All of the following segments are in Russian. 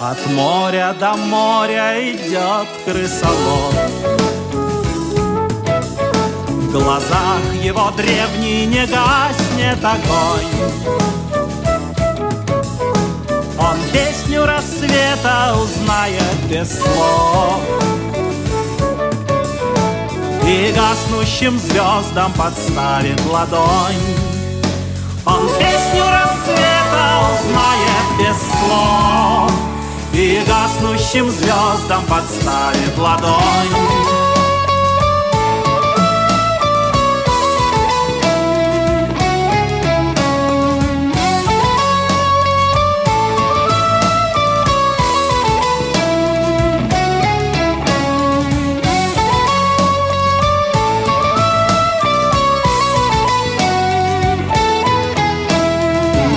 От моря до моря идет крысолов. В глазах его древний не гаснет огонь. Он песню рассвета узнает без слов. И гаснущим звездам подставит ладонь. Он песню рассвета узнает без слов И гаснущим звездам подставит ладонь.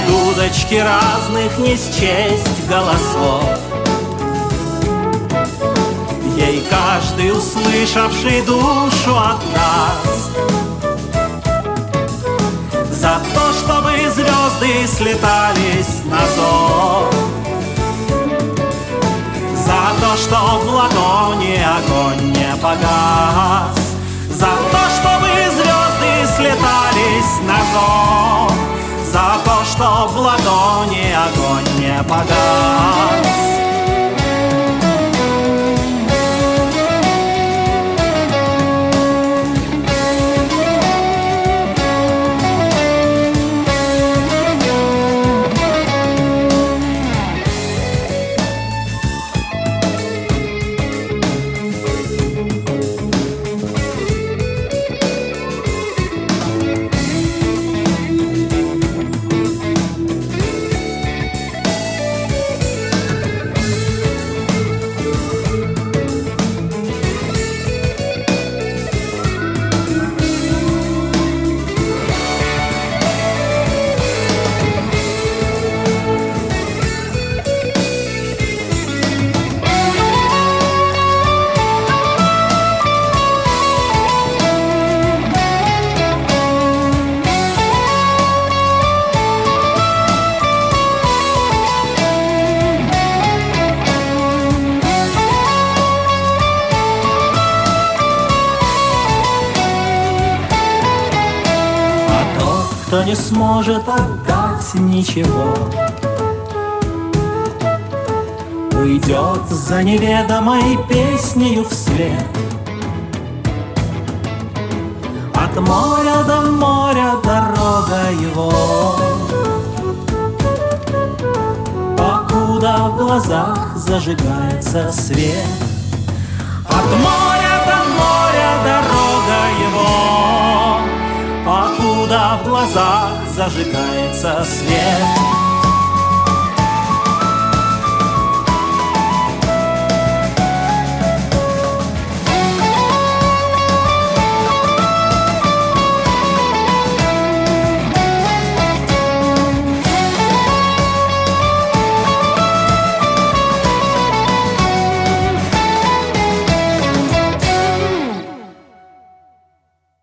Дудочки разных не счесть голосов Ей каждый, услышавший душу отдаст За то, чтобы звезды слетались на зов. За то, что в ладони огонь не погас кто не сможет отдать ничего. Уйдет за неведомой песнею вслед. От моря до моря дорога его. Покуда в глазах зажигается свет зажигается свет